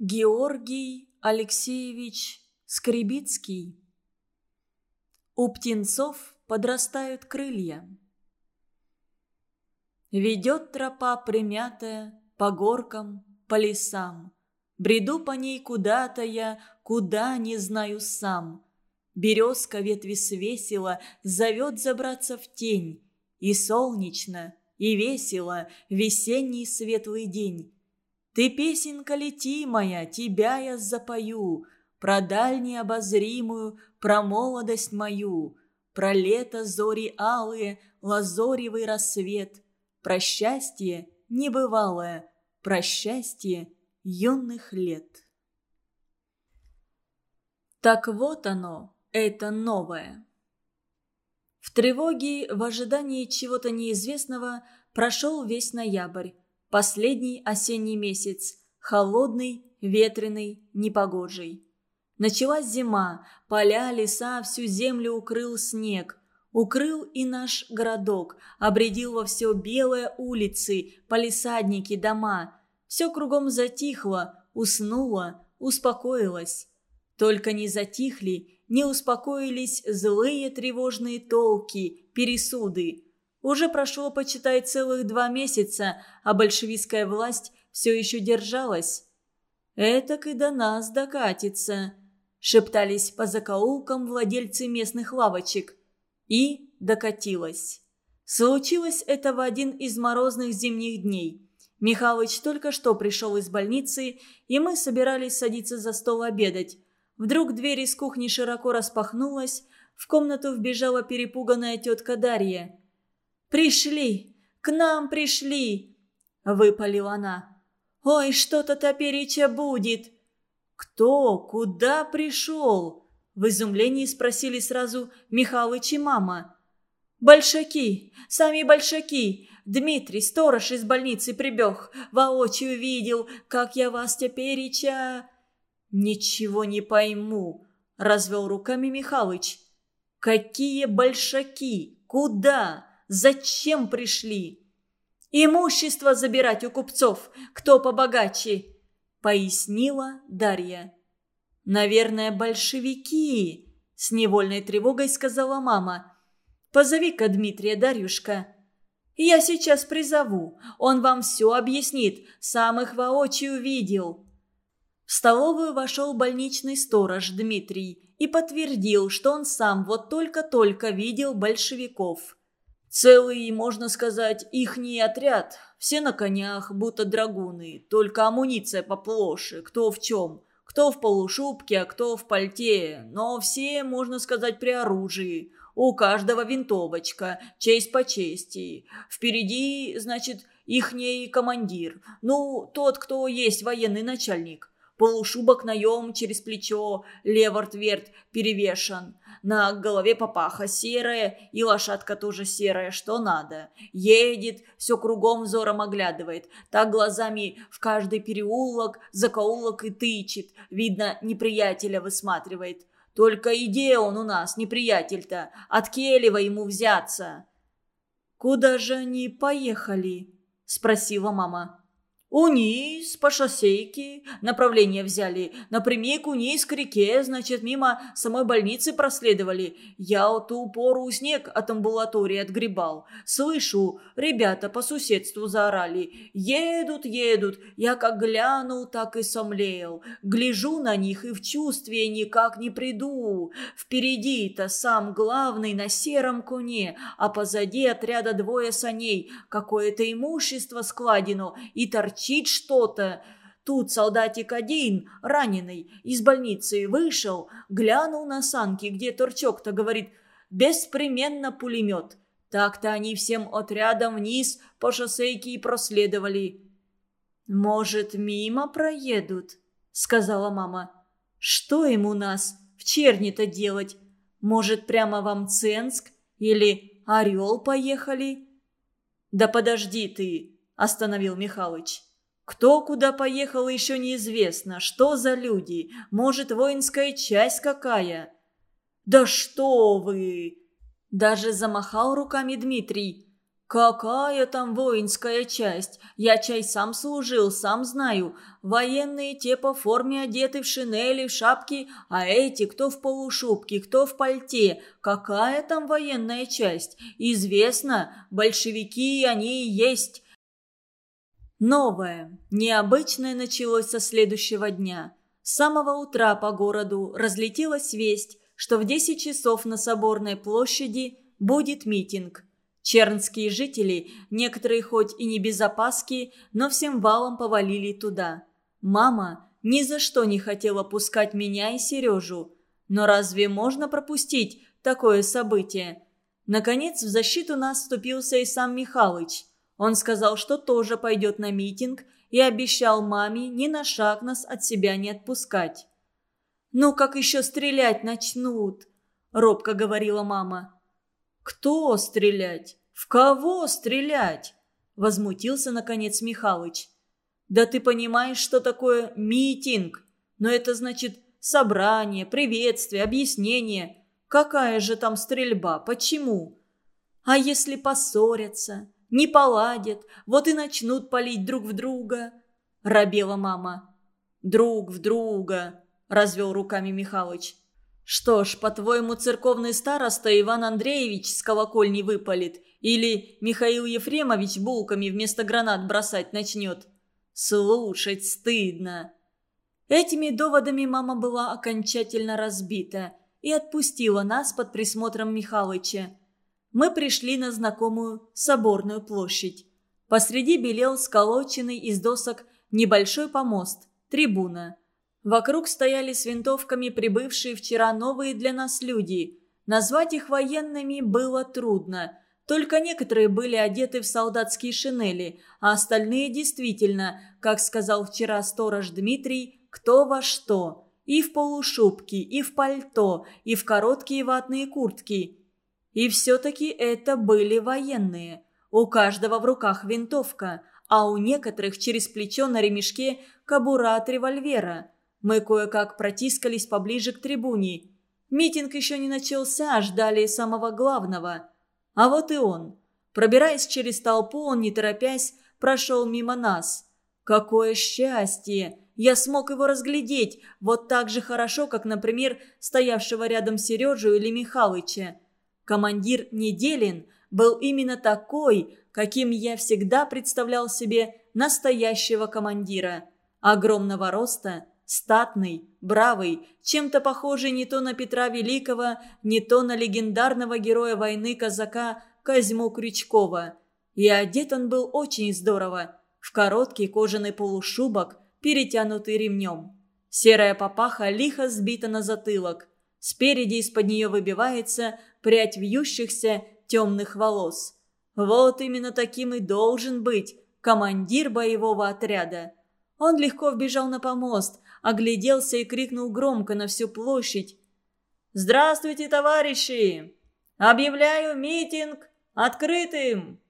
Георгий Алексеевич Скребицкий У птенцов подрастают крылья. Ведет тропа примятая по горкам, по лесам. Бреду по ней куда-то я, куда не знаю сам. Березка ветви свесила, зовет забраться в тень. И солнечно, и весело весенний светлый день. Ты, песенка, лети моя, тебя я запою, Про дальнюю обозримую, про молодость мою, Про лето зори алые, лазоревый рассвет, Про счастье небывалое, про счастье юных лет. Так вот оно, это новое. В тревоге, в ожидании чего-то неизвестного, прошел весь ноябрь. Последний осенний месяц. Холодный, ветреный, непогожий. Началась зима. Поля, леса, всю землю укрыл снег. Укрыл и наш городок. Обредил во все белые улицы, полисадники, дома. Все кругом затихло, уснуло, успокоилось. Только не затихли, не успокоились злые тревожные толки, пересуды. Уже прошло, почитай, целых два месяца, а большевистская власть все еще держалась. «Этак и до нас докатится», — шептались по закоулкам владельцы местных лавочек. И докатилась. Случилось это в один из морозных зимних дней. Михалыч только что пришел из больницы, и мы собирались садиться за стол обедать. Вдруг дверь из кухни широко распахнулась, в комнату вбежала перепуганная тетка Дарья. «Пришли! К нам пришли!» – выпалила она. «Ой, что-то топереча будет!» «Кто? Куда пришел?» – в изумлении спросили сразу Михалыч и мама. «Большаки! Сами большаки! Дмитрий, сторож из больницы, прибег. Воочию видел, как я вас тепереча...» «Ничего не пойму», – развел руками Михалыч. «Какие большаки? Куда?» Зачем пришли?» «Имущество забирать у купцов, кто побогаче», — пояснила Дарья. «Наверное, большевики», — с невольной тревогой сказала мама. «Позови-ка Дмитрия, Дарюшка». «Я сейчас призову. Он вам все объяснит. Сам их воочию видел». В столовую вошел больничный сторож Дмитрий и подтвердил, что он сам вот только-только видел большевиков. Целый, можно сказать, ихний отряд. Все на конях, будто драгуны. Только амуниция поплоше, кто в чем. Кто в полушубке, а кто в пальте. Но все, можно сказать, при оружии. У каждого винтовочка, честь по чести. Впереди, значит, ихний командир. Ну, тот, кто есть военный начальник. Полушубок наем через плечо, леворт-верт перевешен. На голове папаха серая, и лошадка тоже серая, что надо. Едет, все кругом взором оглядывает. Так глазами в каждый переулок, закоулок и тычет. Видно, неприятеля высматривает. Только идея он у нас, неприятель-то. От Келева ему взяться. «Куда же они поехали?» – спросила мама. Униз, по шоссейке, направление взяли. Напрямик униз к реке, значит, мимо самой больницы проследовали. Я от ту пору снег от амбулатории отгребал. Слышу, ребята по соседству заорали. Едут, едут. Я как глянул, так и сомлел. Гляжу на них и в чувстве никак не приду. Впереди-то сам главный на сером коне, а позади отряда двое саней. Какое-то имущество складено и торчит торчит что-то. Тут солдатик один, раненый, из больницы вышел, глянул на санки, где торчок-то, говорит, беспременно пулемет. Так-то они всем отрядом вниз по шоссейке и проследовали. «Может, мимо проедут?» — сказала мама. «Что им у нас в черни-то делать? Может, прямо в Амценск? Или Орел поехали?» «Да подожди ты!» — остановил Михалыч. Кто куда поехал, еще неизвестно. Что за люди? Может, воинская часть какая? Да что вы! Даже замахал руками Дмитрий. «Какая там воинская часть? Я чай сам служил, сам знаю. Военные те по форме одеты в шинели, в шапки, а эти кто в полушубке, кто в пальте. Какая там военная часть? Известно, большевики они и есть». Новое, необычное началось со следующего дня. С самого утра по городу разлетелась весть, что в 10 часов на Соборной площади будет митинг – Чернские жители, некоторые хоть и не без опаски, но всем валом повалили туда. Мама ни за что не хотела пускать меня и Сережу. Но разве можно пропустить такое событие? Наконец в защиту нас вступился и сам Михалыч. Он сказал, что тоже пойдет на митинг и обещал маме ни на шаг нас от себя не отпускать. «Ну, как еще стрелять начнут?» – робко говорила мама. «Кто стрелять? «В кого стрелять?» – возмутился, наконец, Михалыч. «Да ты понимаешь, что такое митинг? Но это значит собрание, приветствие, объяснение. Какая же там стрельба? Почему? А если поссорятся, не поладят, вот и начнут палить друг в друга?» – робела мама. «Друг в друга», – развел руками Михалыч. «Что ж, по-твоему, церковный староста Иван Андреевич с колокольни выпалит или Михаил Ефремович булками вместо гранат бросать начнет. Слушать стыдно. Этими доводами мама была окончательно разбита и отпустила нас под присмотром Михалыча. Мы пришли на знакомую соборную площадь. Посреди белел сколоченный из досок небольшой помост, трибуна. Вокруг стояли с винтовками прибывшие вчера новые для нас люди. Назвать их военными было трудно – только некоторые были одеты в солдатские шинели, а остальные действительно, как сказал вчера сторож Дмитрий, кто во что. И в полушубке, и в пальто, и в короткие ватные куртки. И все-таки это были военные. У каждого в руках винтовка, а у некоторых через плечо на ремешке кобура от револьвера. Мы кое-как протискались поближе к трибуне. Митинг еще не начался, а ждали самого главного – а вот и он. Пробираясь через толпу, он, не торопясь, прошел мимо нас. Какое счастье! Я смог его разглядеть вот так же хорошо, как, например, стоявшего рядом Сережу или Михалыча. Командир Неделин был именно такой, каким я всегда представлял себе настоящего командира. Огромного роста, статный, бравый, чем-то похожий не то на Петра Великого, не то на легендарного героя войны казака Козьму Крючкова. И одет он был очень здорово, в короткий кожаный полушубок, перетянутый ремнем. Серая папаха лихо сбита на затылок. Спереди из-под нее выбивается прядь вьющихся темных волос. Вот именно таким и должен быть командир боевого отряда. Он легко вбежал на помост, огляделся и крикнул громко на всю площадь. «Здравствуйте, товарищи! Объявляю митинг открытым!»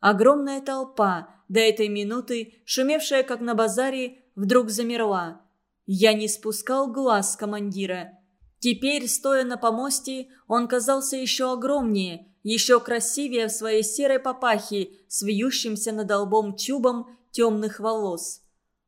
Огромная толпа, до этой минуты, шумевшая как на базаре, вдруг замерла. Я не спускал глаз с командира. Теперь, стоя на помосте, он казался еще огромнее, еще красивее в своей серой папахе с вьющимся над лбом чубом темных волос.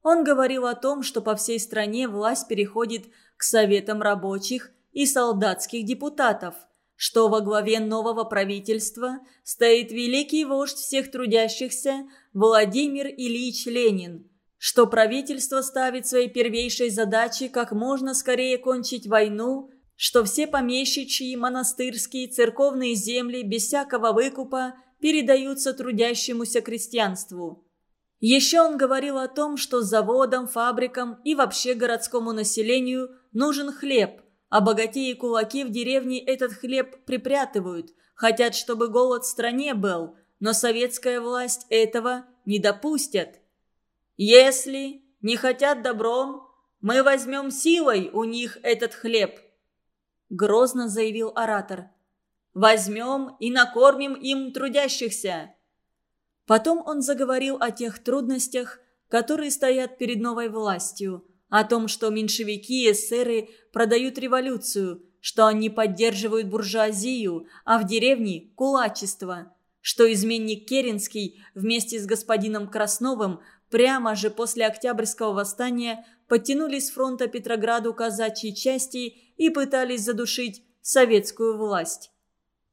Он говорил о том, что по всей стране власть переходит к советам рабочих и солдатских депутатов, что во главе нового правительства стоит великий вождь всех трудящихся Владимир Ильич Ленин, что правительство ставит своей первейшей задачей как можно скорее кончить войну, что все помещичьи, монастырские, церковные земли без всякого выкупа передаются трудящемуся крестьянству – еще он говорил о том, что заводам, фабрикам и вообще городскому населению нужен хлеб, а богатеи и кулаки в деревне этот хлеб припрятывают, хотят, чтобы голод в стране был, но советская власть этого не допустит. Если не хотят добром, мы возьмем силой у них этот хлеб, грозно заявил оратор. Возьмем и накормим им трудящихся. Потом он заговорил о тех трудностях, которые стоят перед новой властью, о том, что меньшевики и эсеры продают революцию, что они поддерживают буржуазию, а в деревне – кулачество, что изменник Керенский вместе с господином Красновым прямо же после Октябрьского восстания подтянули с фронта Петрограду казачьи части и пытались задушить советскую власть.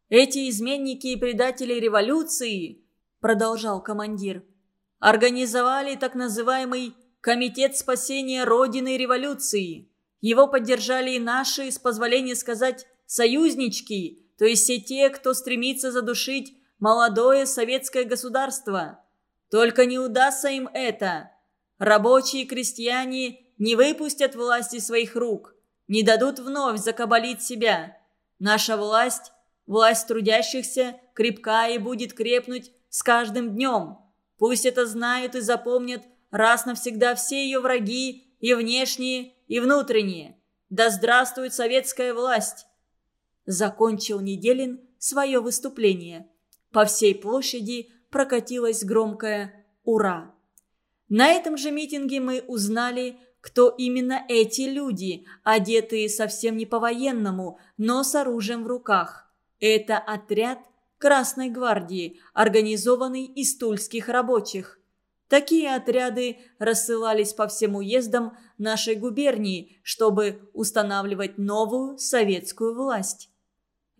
«Эти изменники и предатели революции», – продолжал командир, – организовали так называемый «Комитет спасения Родины революции». Его поддержали и наши, с позволения сказать, союзнички, то есть все те, кто стремится задушить молодое советское государство. Только не удастся им это. Рабочие крестьяне не выпустят власти своих рук, не дадут вновь закабалить себя. Наша власть, власть трудящихся, крепка и будет крепнуть с каждым днем. Пусть это знают и запомнят раз навсегда все ее враги, и внешние, и внутренние. Да здравствует советская власть!» Закончил Неделин свое выступление. По всей площади прокатилось громкое «Ура!». На этом же митинге мы узнали, кто именно эти люди, одетые совсем не по-военному, но с оружием в руках. Это отряд Красной гвардии, организованный из тульских рабочих. Такие отряды рассылались по всем уездам нашей губернии, чтобы устанавливать новую советскую власть.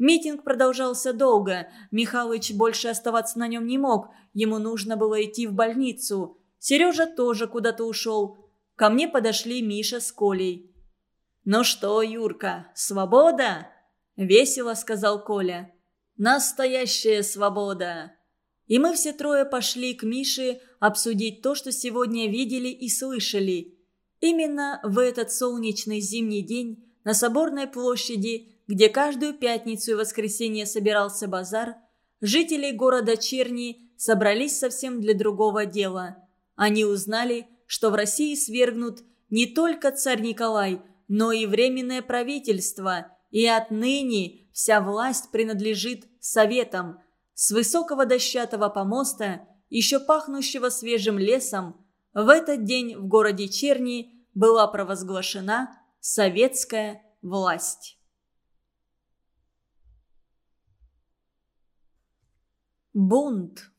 Митинг продолжался долго. Михалыч больше оставаться на нем не мог. Ему нужно было идти в больницу. Сережа тоже куда-то ушел. Ко мне подошли Миша с Колей. «Ну что, Юрка, свобода?» – весело сказал Коля. «Настоящая свобода!» И мы все трое пошли к Мише обсудить то, что сегодня видели и слышали. Именно в этот солнечный зимний день на Соборной площади, где каждую пятницу и воскресенье собирался базар, жители города Черни собрались совсем для другого дела. Они узнали, что в России свергнут не только царь Николай, но и временное правительство, и отныне вся власть принадлежит советам – с высокого дощатого помоста, еще пахнущего свежим лесом, в этот день в городе Черни была провозглашена советская власть. Бунт.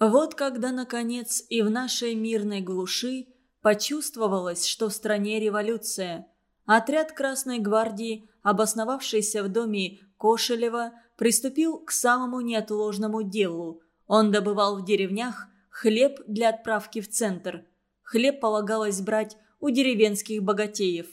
Вот когда, наконец, и в нашей мирной глуши почувствовалось, что в стране революция. Отряд Красной гвардии, обосновавшийся в доме Кошелева, приступил к самому неотложному делу. Он добывал в деревнях хлеб для отправки в центр. Хлеб полагалось брать у деревенских богатеев.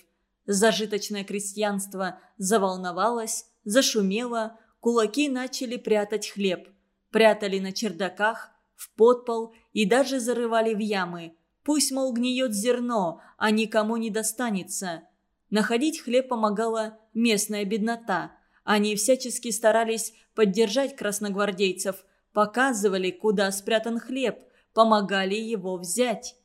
Зажиточное крестьянство заволновалось, зашумело, кулаки начали прятать хлеб. Прятали на чердаках, в подпол и даже зарывали в ямы. Пусть, мол, гниет зерно, а никому не достанется. Находить хлеб помогала местная беднота – они всячески старались поддержать красногвардейцев, показывали, куда спрятан хлеб, помогали его взять.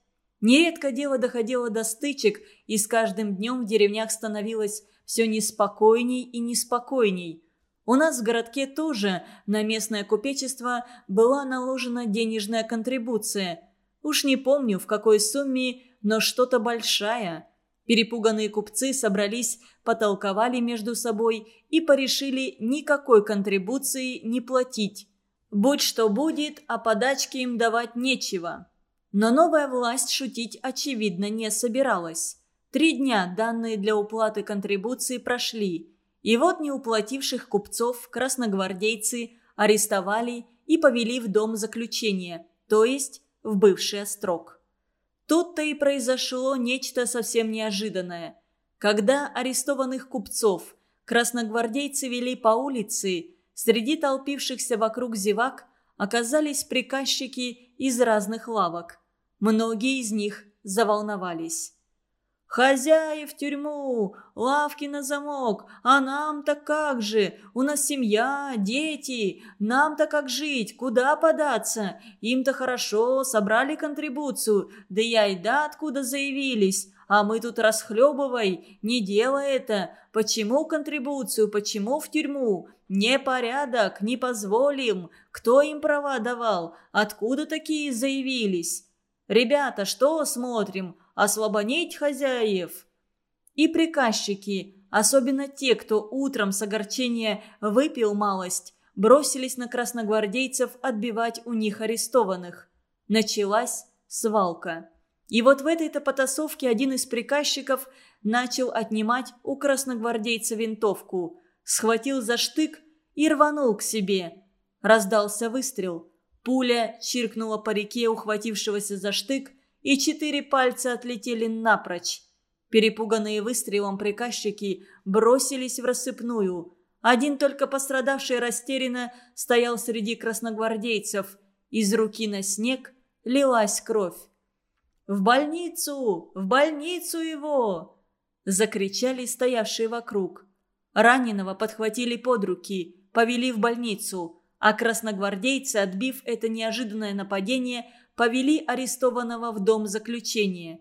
Нередко дело доходило до стычек, и с каждым днем в деревнях становилось все неспокойней и неспокойней. У нас в городке тоже на местное купечество была наложена денежная контрибуция. Уж не помню, в какой сумме, но что-то большая – Перепуганные купцы собрались, потолковали между собой и порешили никакой контрибуции не платить. Будь что будет, а подачки им давать нечего. Но новая власть шутить, очевидно, не собиралась. Три дня данные для уплаты контрибуции прошли. И вот неуплативших купцов красногвардейцы арестовали и повели в дом заключения, то есть в бывший острог. Тут-то и произошло нечто совсем неожиданное. Когда арестованных купцов красногвардейцы вели по улице, среди толпившихся вокруг зевак оказались приказчики из разных лавок. Многие из них заволновались. «Хозяев в тюрьму! Лавки на замок! А нам-то как же? У нас семья, дети! Нам-то как жить? Куда податься? Им-то хорошо, собрали контрибуцию, да и айда откуда заявились!» А мы тут расхлебывай, не делай это. Почему контрибуцию, почему в тюрьму? Непорядок, не позволим. Кто им права давал? Откуда такие заявились? Ребята, что смотрим? Освободить хозяев. И приказчики, особенно те, кто утром с огорчения выпил малость, бросились на красногвардейцев отбивать у них арестованных. Началась свалка. И вот в этой-то потасовке один из приказчиков начал отнимать у красногвардейца винтовку, схватил за штык и рванул к себе. Раздался выстрел. Пуля чиркнула по реке ухватившегося за штык, и четыре пальца отлетели напрочь. Перепуганные выстрелом приказчики бросились в рассыпную. Один только пострадавший растерянно стоял среди красногвардейцев. Из руки на снег лилась кровь. «В больницу! В больницу его!» Закричали стоявшие вокруг. Раненого подхватили под руки, повели в больницу, а красногвардейцы, отбив это неожиданное нападение, повели арестованного в дом заключения.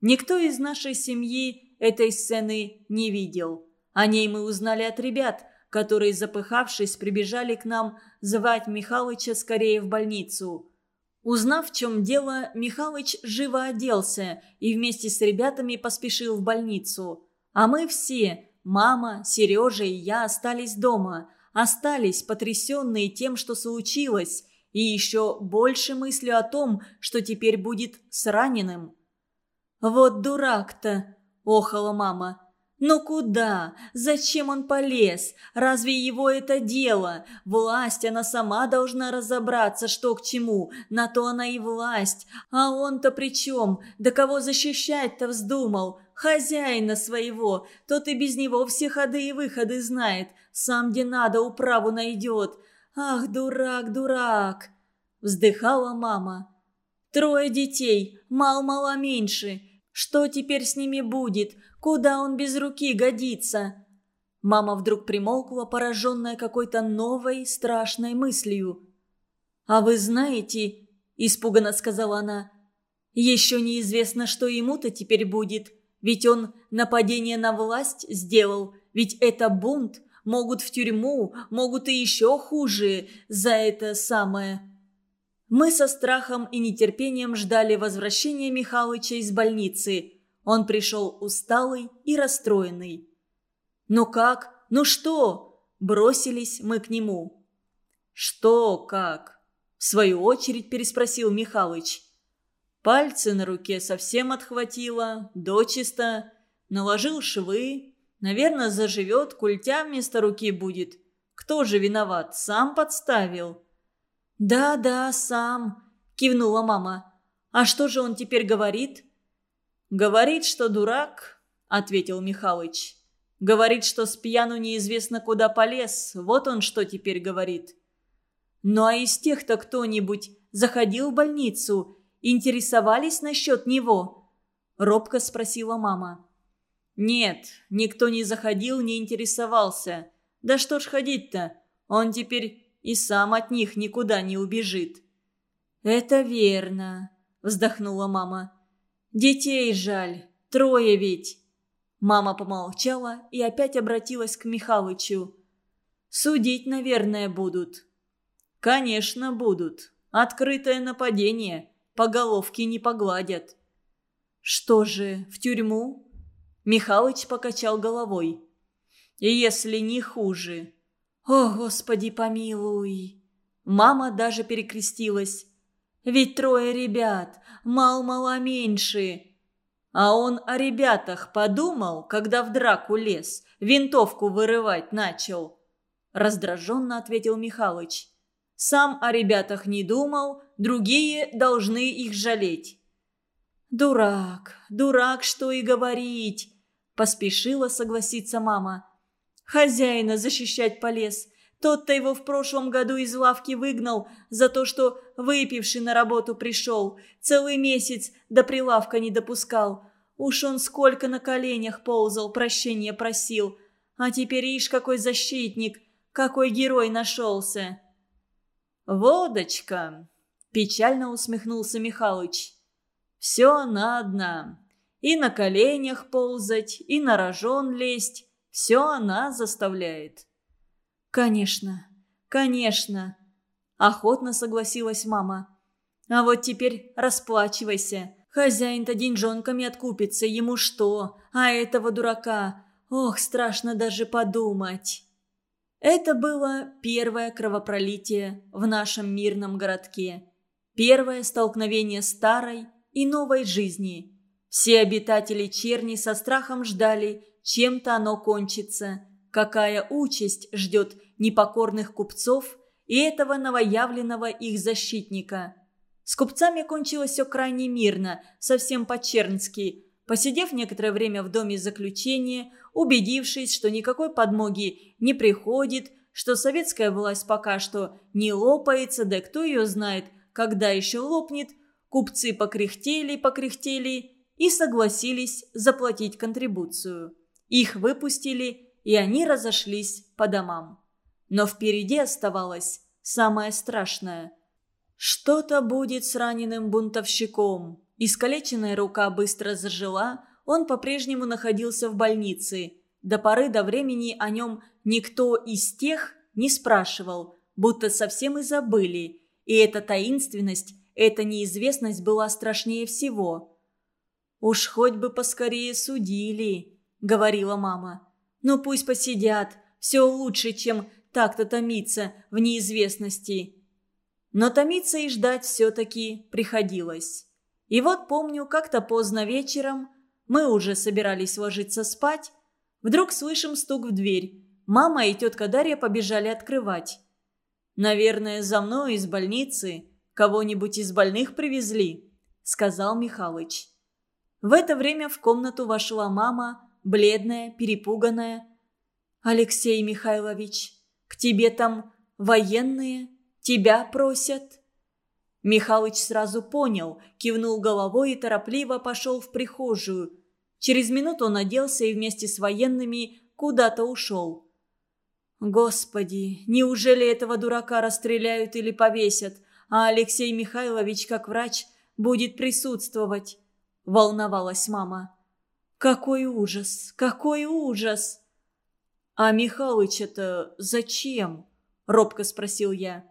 Никто из нашей семьи этой сцены не видел. О ней мы узнали от ребят, которые, запыхавшись, прибежали к нам звать Михалыча скорее в больницу. Узнав, в чем дело, Михалыч живо оделся и вместе с ребятами поспешил в больницу. А мы все, мама, Сережа и я, остались дома. Остались потрясенные тем, что случилось, и еще больше мыслью о том, что теперь будет с раненым. «Вот дурак-то!» – охала мама. «Ну куда? Зачем он полез? Разве его это дело? Власть, она сама должна разобраться, что к чему. На то она и власть. А он-то при чем? Да кого защищать-то вздумал? Хозяина своего. Тот и без него все ходы и выходы знает. Сам где надо управу найдет. Ах, дурак, дурак!» Вздыхала мама. «Трое детей, мал-мало меньше. Что теперь с ними будет? Куда он без руки годится?» Мама вдруг примолкла, пораженная какой-то новой страшной мыслью. «А вы знаете...» – испуганно сказала она. «Еще неизвестно, что ему-то теперь будет. Ведь он нападение на власть сделал. Ведь это бунт. Могут в тюрьму, могут и еще хуже за это самое...» Мы со страхом и нетерпением ждали возвращения Михалыча из больницы. Он пришел усталый и расстроенный. «Ну как? Ну что?» Бросились мы к нему. «Что как?» В свою очередь переспросил Михалыч. Пальцы на руке совсем отхватило, дочисто. Наложил швы. Наверное, заживет, культя вместо руки будет. Кто же виноват? Сам подставил. «Да-да, сам», – кивнула мама. «А что же он теперь говорит?» «Говорит, что дурак», – ответил Михалыч. «Говорит, что с пьяну неизвестно куда полез. Вот он что теперь говорит». «Ну а из тех-то кто-нибудь заходил в больницу? Интересовались насчет него?» – робко спросила мама. «Нет, никто не заходил, не интересовался. Да что ж ходить-то? Он теперь и сам от них никуда не убежит». «Это верно», – вздохнула мама. «Детей жаль, трое ведь». Мама помолчала и опять обратилась к Михалычу. «Судить, наверное, будут». «Конечно, будут. Открытое нападение. По головке не погладят». «Что же, в тюрьму?» Михалыч покачал головой. «И если не хуже. «О, Господи, помилуй!» Мама даже перекрестилась. «Ведь трое ребят, мал-мало меньше!» А он о ребятах подумал, когда в драку лез, винтовку вырывать начал. Раздраженно ответил Михалыч. Сам о ребятах не думал, другие должны их жалеть. «Дурак, дурак, что и говорить!» Поспешила согласиться мама. Хозяина защищать полез. Тот-то его в прошлом году из лавки выгнал за то, что выпивший на работу пришел. Целый месяц до прилавка не допускал. Уж он сколько на коленях ползал, прощения просил. А теперь ишь какой защитник, какой герой нашелся. «Водочка!» – печально усмехнулся Михалыч. «Все она одна. И на коленях ползать, и на рожон лезть. Все она заставляет». «Конечно, конечно», – охотно согласилась мама. «А вот теперь расплачивайся. Хозяин-то деньжонками откупится, ему что? А этого дурака? Ох, страшно даже подумать». Это было первое кровопролитие в нашем мирном городке. Первое столкновение старой и новой жизни. Все обитатели черни со страхом ждали, чем-то оно кончится, какая участь ждет непокорных купцов и этого новоявленного их защитника. С купцами кончилось все крайне мирно, совсем по-чернски. Посидев некоторое время в доме заключения, убедившись, что никакой подмоги не приходит, что советская власть пока что не лопается, да кто ее знает, когда еще лопнет, купцы покряхтели-покряхтели и согласились заплатить контрибуцию. Их выпустили, и они разошлись по домам. Но впереди оставалось самое страшное. Что-то будет с раненым бунтовщиком. Искалеченная рука быстро зажила, он по-прежнему находился в больнице. До поры до времени о нем никто из тех не спрашивал, будто совсем и забыли. И эта таинственность, эта неизвестность была страшнее всего. «Уж хоть бы поскорее судили», — говорила мама. «Ну пусть посидят, все лучше, чем так-то томиться в неизвестности». Но томиться и ждать все-таки приходилось. И вот помню, как-то поздно вечером мы уже собирались ложиться спать. Вдруг слышим стук в дверь. Мама и тетка Дарья побежали открывать. «Наверное, за мной из больницы кого-нибудь из больных привезли», — сказал Михалыч. В это время в комнату вошла мама, бледная, перепуганная. «Алексей Михайлович, к тебе там военные? Тебя просят?» Михалыч сразу понял, кивнул головой и торопливо пошел в прихожую. Через минуту он оделся и вместе с военными куда-то ушел. «Господи, неужели этого дурака расстреляют или повесят, а Алексей Михайлович, как врач, будет присутствовать?» – волновалась мама. «Какой ужас! Какой ужас!» «А Михалыч это зачем?» – робко спросил я.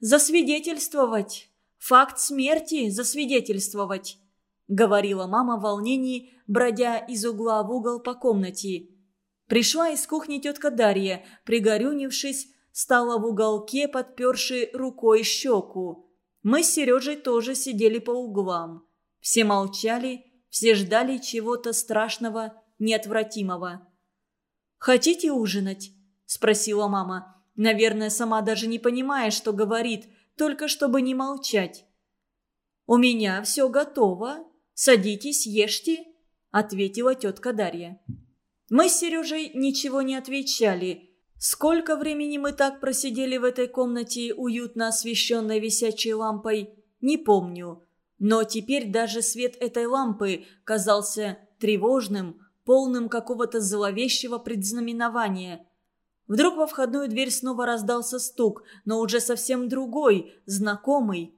«Засвидетельствовать! Факт смерти засвидетельствовать!» — говорила мама в волнении, бродя из угла в угол по комнате. Пришла из кухни тетка Дарья, пригорюнившись, стала в уголке, подперши рукой щеку. Мы с Сережей тоже сидели по углам. Все молчали, все ждали чего-то страшного, неотвратимого. «Хотите ужинать?» – спросила мама. Наверное, сама даже не понимая, что говорит, только чтобы не молчать. «У меня все готово. Садитесь, ешьте», – ответила тетка Дарья. Мы с Сережей ничего не отвечали. Сколько времени мы так просидели в этой комнате, уютно освещенной висячей лампой, не помню. Но теперь даже свет этой лампы казался тревожным, полным какого-то зловещего предзнаменования – Вдруг во входную дверь снова раздался стук, но уже совсем другой, знакомый.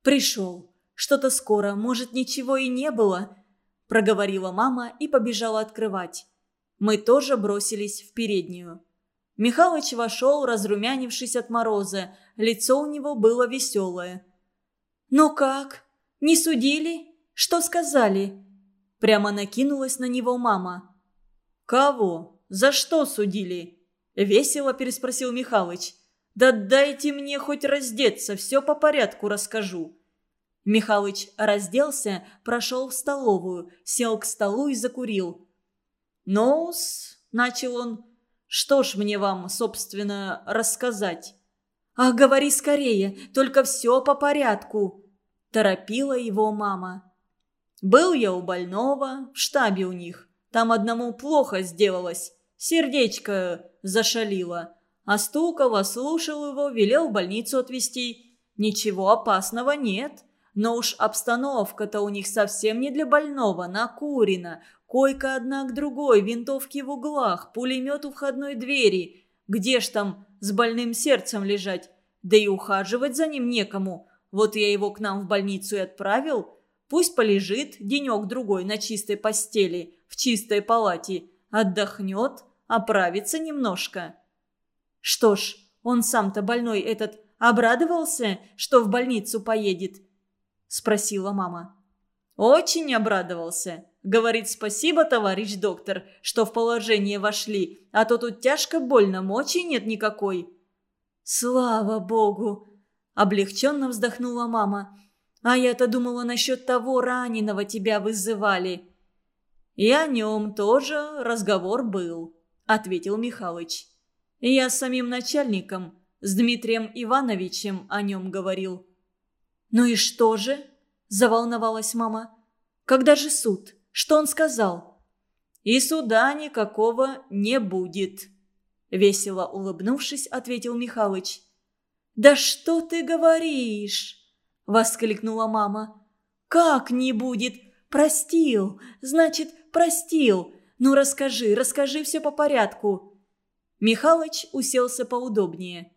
«Пришел. Что-то скоро, может, ничего и не было?» – проговорила мама и побежала открывать. Мы тоже бросились в переднюю. Михалыч вошел, разрумянившись от мороза. Лицо у него было веселое. «Ну как? Не судили? Что сказали?» Прямо накинулась на него мама. «Кого? За что судили?» Весело переспросил Михалыч. «Да дайте мне хоть раздеться, все по порядку расскажу». Михалыч разделся, прошел в столовую, сел к столу и закурил. «Ну-с», — начал он, — «что ж мне вам, собственно, рассказать?» «А говори скорее, только все по порядку», — торопила его мама. «Был я у больного, в штабе у них. Там одному плохо сделалось. Сердечко зашалило. А Стукова слушал его, велел в больницу отвезти. Ничего опасного нет. Но уж обстановка-то у них совсем не для больного, накурена. Койка одна к другой, винтовки в углах, пулемет у входной двери. Где ж там с больным сердцем лежать? Да и ухаживать за ним некому. Вот я его к нам в больницу и отправил. Пусть полежит денек-другой на чистой постели, в чистой палате. Отдохнет, оправится немножко. Что ж, он сам-то больной этот обрадовался, что в больницу поедет? Спросила мама. Очень обрадовался. Говорит, спасибо, товарищ доктор, что в положение вошли, а то тут тяжко больно, мочи нет никакой. Слава богу! Облегченно вздохнула мама. А я-то думала насчет того раненого тебя вызывали. И о нем тоже разговор был, ответил Михалыч. Я с самим начальником, с Дмитрием Ивановичем о нем говорил. «Ну и что же?» – заволновалась мама. «Когда же суд? Что он сказал?» «И суда никакого не будет», – весело улыбнувшись, ответил Михалыч. «Да что ты говоришь?» – воскликнула мама. «Как не будет? Простил! Значит, простил! Ну расскажи, расскажи все по порядку!» Михалыч уселся поудобнее.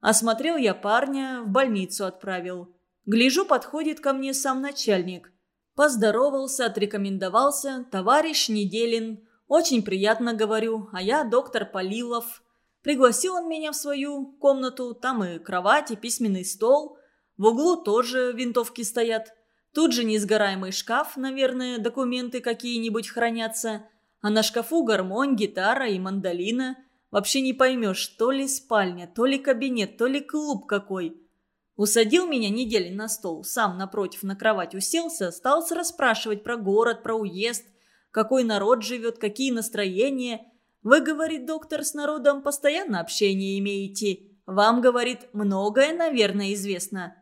Осмотрел я парня, в больницу отправил. Гляжу, подходит ко мне сам начальник. Поздоровался, отрекомендовался, товарищ Неделин. Очень приятно говорю, а я доктор Полилов. Пригласил он меня в свою комнату, там и кровать, и письменный стол. В углу тоже винтовки стоят. Тут же несгораемый шкаф, наверное, документы какие-нибудь хранятся. А на шкафу гармонь, гитара и мандолина. Вообще не поймешь, то ли спальня, то ли кабинет, то ли клуб какой. Усадил меня недели на стол, сам напротив на кровать уселся, стал расспрашивать про город, про уезд, какой народ живет, какие настроения. Вы, говорит доктор, с народом постоянно общение имеете. Вам, говорит, многое, наверное, известно.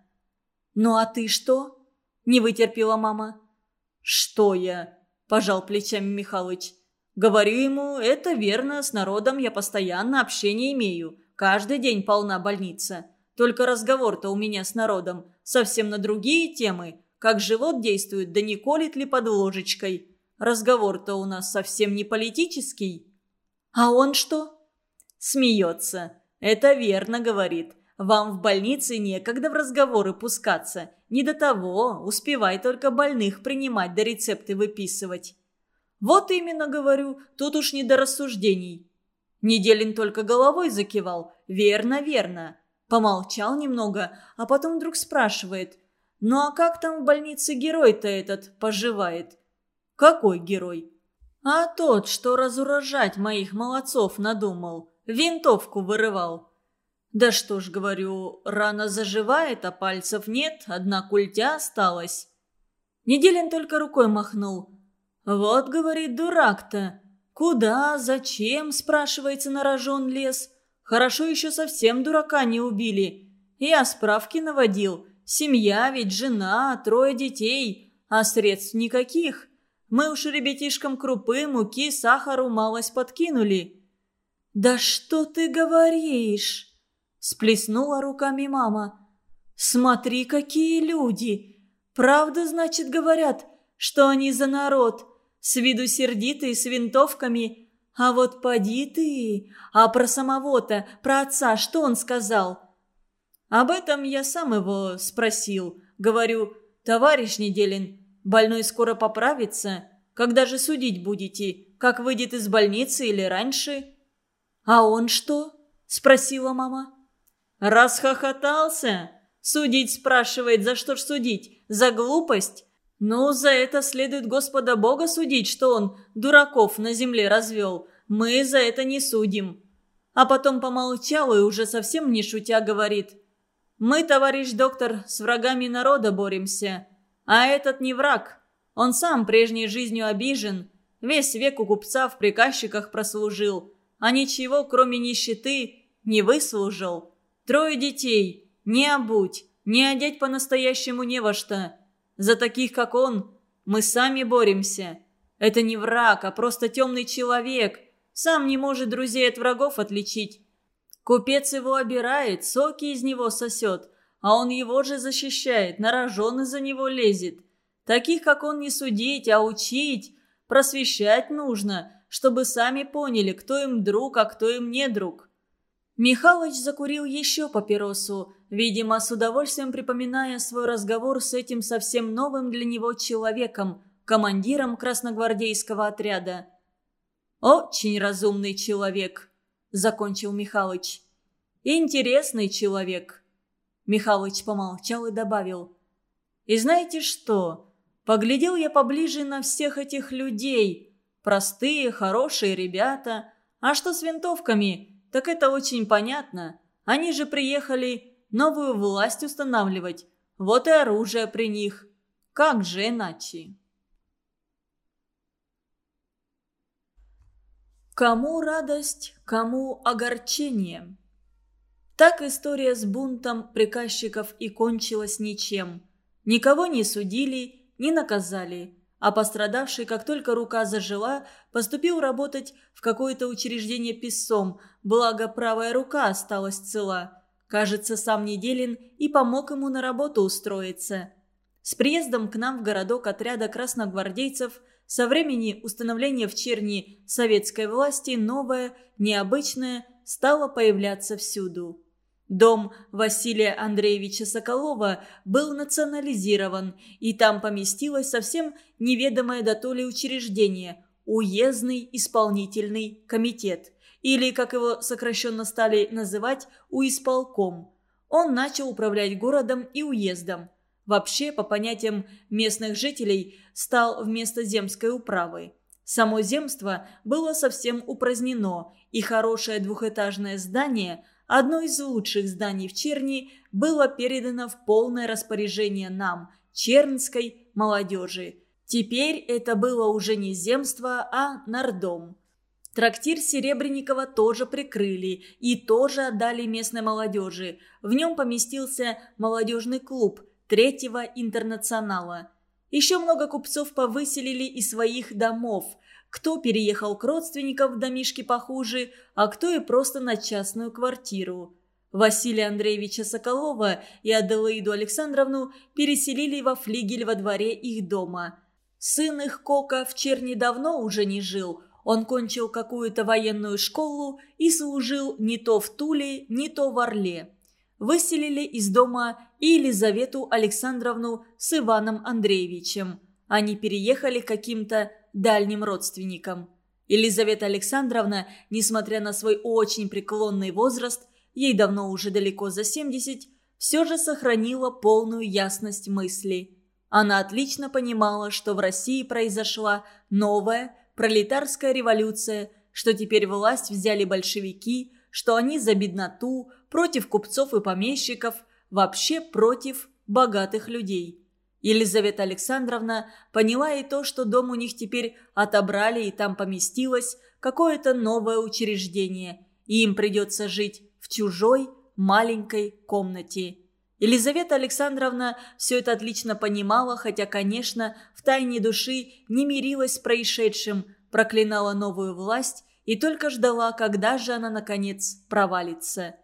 «Ну а ты что?» – не вытерпела мама. «Что я?» – пожал плечами Михалыч. «Говорю ему, это верно, с народом я постоянно общение имею. Каждый день полна больница. Только разговор-то у меня с народом совсем на другие темы. Как живот действует, да не колет ли под ложечкой. Разговор-то у нас совсем не политический. А он что? Смеется. Это верно, говорит. Вам в больнице некогда в разговоры пускаться. Не до того, успевай только больных принимать да рецепты выписывать. Вот именно говорю, тут уж не до рассуждений. Неделин только головой закивал. Верно, верно. Помолчал немного, а потом вдруг спрашивает. «Ну а как там в больнице герой-то этот поживает?» «Какой герой?» «А тот, что разоружать моих молодцов надумал. Винтовку вырывал». «Да что ж, говорю, рана заживает, а пальцев нет, одна культя осталась». Неделин только рукой махнул. «Вот, говорит, дурак-то. Куда, зачем, спрашивается, на рожон лес?» Хорошо еще совсем дурака не убили. Я справки наводил. Семья ведь, жена, трое детей, а средств никаких. Мы уж ребятишкам крупы, муки, сахару малость подкинули». «Да что ты говоришь?» – сплеснула руками мама. «Смотри, какие люди! Правда, значит, говорят, что они за народ, с виду сердитые, с винтовками, а вот поди ты, а про самого-то, про отца, что он сказал? Об этом я сам его спросил. Говорю, товарищ Неделин, больной скоро поправится. Когда же судить будете? Как выйдет из больницы или раньше? А он что? Спросила мама. Расхохотался. Судить спрашивает, за что ж судить? За глупость? «Ну, за это следует Господа Бога судить, что он дураков на земле развел. Мы за это не судим». А потом помолчал и уже совсем не шутя говорит. «Мы, товарищ доктор, с врагами народа боремся. А этот не враг. Он сам прежней жизнью обижен. Весь век у купца в приказчиках прослужил. А ничего, кроме нищеты, не выслужил. Трое детей. Не обуть, не одеть по-настоящему не во что». За таких, как он, мы сами боремся. Это не враг, а просто темный человек. Сам не может друзей от врагов отличить. Купец его обирает, соки из него сосет, а он его же защищает, на рожон из-за него лезет. Таких, как он, не судить, а учить, просвещать нужно, чтобы сами поняли, кто им друг, а кто им не друг. Михалыч закурил еще папиросу, видимо, с удовольствием припоминая свой разговор с этим совсем новым для него человеком, командиром красногвардейского отряда. «Очень разумный человек», — закончил Михалыч. «Интересный человек». Михалыч помолчал и добавил. «И знаете что? Поглядел я поближе на всех этих людей. Простые, хорошие ребята. А что с винтовками, так это очень понятно. Они же приехали новую власть устанавливать. Вот и оружие при них. Как же иначе? Кому радость, кому огорчение. Так история с бунтом приказчиков и кончилась ничем. Никого не судили, не наказали, а пострадавший, как только рука зажила, поступил работать в какое-то учреждение писцом, благо правая рука осталась цела. Кажется, сам Неделин и помог ему на работу устроиться. С приездом к нам в городок отряда красногвардейцев – со времени установления в Черни советской власти новое, необычное стало появляться всюду. Дом Василия Андреевича Соколова был национализирован, и там поместилось совсем неведомое до то ли учреждение – Уездный исполнительный комитет, или, как его сокращенно стали называть, Уисполком. Он начал управлять городом и уездом – вообще, по понятиям местных жителей, стал вместо земской управы. Само земство было совсем упразднено, и хорошее двухэтажное здание, одно из лучших зданий в Черни, было передано в полное распоряжение нам, чернской молодежи. Теперь это было уже не земство, а нардом. Трактир Серебренникова тоже прикрыли и тоже отдали местной молодежи. В нем поместился молодежный клуб – третьего интернационала. Еще много купцов повыселили из своих домов. Кто переехал к родственникам в домишки похуже, а кто и просто на частную квартиру. Василия Андреевича Соколова и Аделаиду Александровну переселили во флигель во дворе их дома. Сын их Кока в Черни давно уже не жил. Он кончил какую-то военную школу и служил не то в Туле, не то в Орле выселили из дома и Елизавету Александровну с Иваном Андреевичем. Они переехали каким-то дальним родственникам. Елизавета Александровна, несмотря на свой очень преклонный возраст, ей давно уже далеко за 70, все же сохранила полную ясность мысли. Она отлично понимала, что в России произошла новая пролетарская революция, что теперь власть взяли большевики, что они за бедноту, против купцов и помещиков, вообще против богатых людей. Елизавета Александровна поняла и то, что дом у них теперь отобрали и там поместилось какое-то новое учреждение, и им придется жить в чужой маленькой комнате. Елизавета Александровна все это отлично понимала, хотя, конечно, в тайне души не мирилась с происшедшим, проклинала новую власть и только ждала, когда же она, наконец, провалится.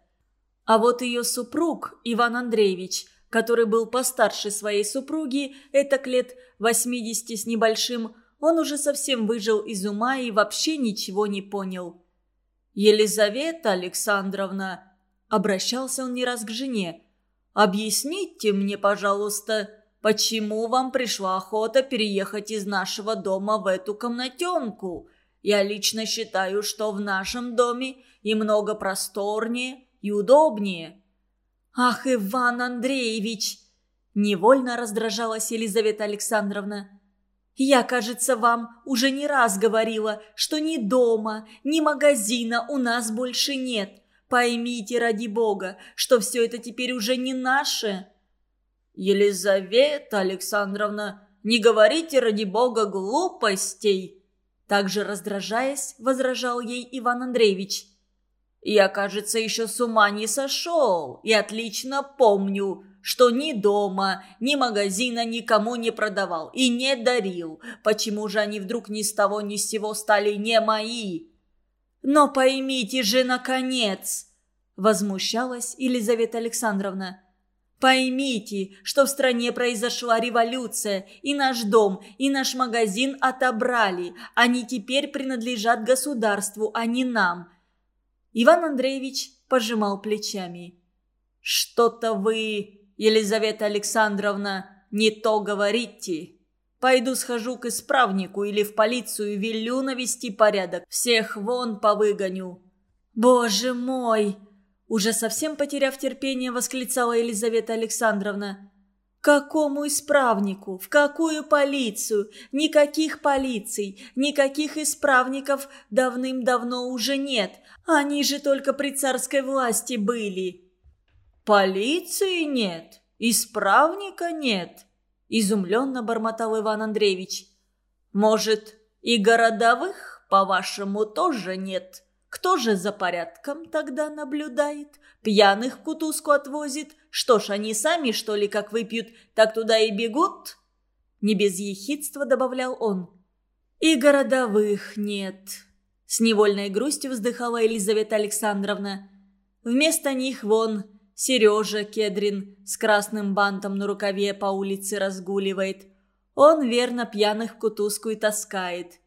А вот ее супруг, Иван Андреевич, который был постарше своей супруги, это к лет 80 с небольшим, он уже совсем выжил из ума и вообще ничего не понял. «Елизавета Александровна», — обращался он не раз к жене, — «объясните мне, пожалуйста, почему вам пришла охота переехать из нашего дома в эту комнатенку? Я лично считаю, что в нашем доме и много просторнее» и удобнее». «Ах, Иван Андреевич!» Невольно раздражалась Елизавета Александровна. «Я, кажется, вам уже не раз говорила, что ни дома, ни магазина у нас больше нет. Поймите, ради бога, что все это теперь уже не наше». «Елизавета Александровна, не говорите, ради бога, глупостей!» Также раздражаясь, возражал ей Иван Андреевич. Я, кажется, еще с ума не сошел и отлично помню, что ни дома, ни магазина никому не продавал и не дарил. Почему же они вдруг ни с того ни с сего стали не мои? Но поймите же, наконец, возмущалась Елизавета Александровна. Поймите, что в стране произошла революция, и наш дом, и наш магазин отобрали. Они теперь принадлежат государству, а не нам. Иван Андреевич пожимал плечами. «Что-то вы, Елизавета Александровна, не то говорите. Пойду схожу к исправнику или в полицию велю навести порядок. Всех вон повыгоню». «Боже мой!» Уже совсем потеряв терпение, восклицала Елизавета Александровна. Какому исправнику? В какую полицию? Никаких полиций, никаких исправников давным-давно уже нет. Они же только при царской власти были. Полиции нет, исправника нет, изумленно бормотал Иван Андреевич. Может, и городовых, по-вашему, тоже нет? Кто же за порядком тогда наблюдает? Пьяных кутузку отвозит? Что ж, они сами, что ли, как выпьют, так туда и бегут?» Не без ехидства добавлял он. «И городовых нет», — с невольной грустью вздыхала Елизавета Александровна. «Вместо них вон Сережа Кедрин с красным бантом на рукаве по улице разгуливает. Он верно пьяных кутузку и таскает».